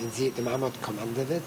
and sie, the Mama had commanded it.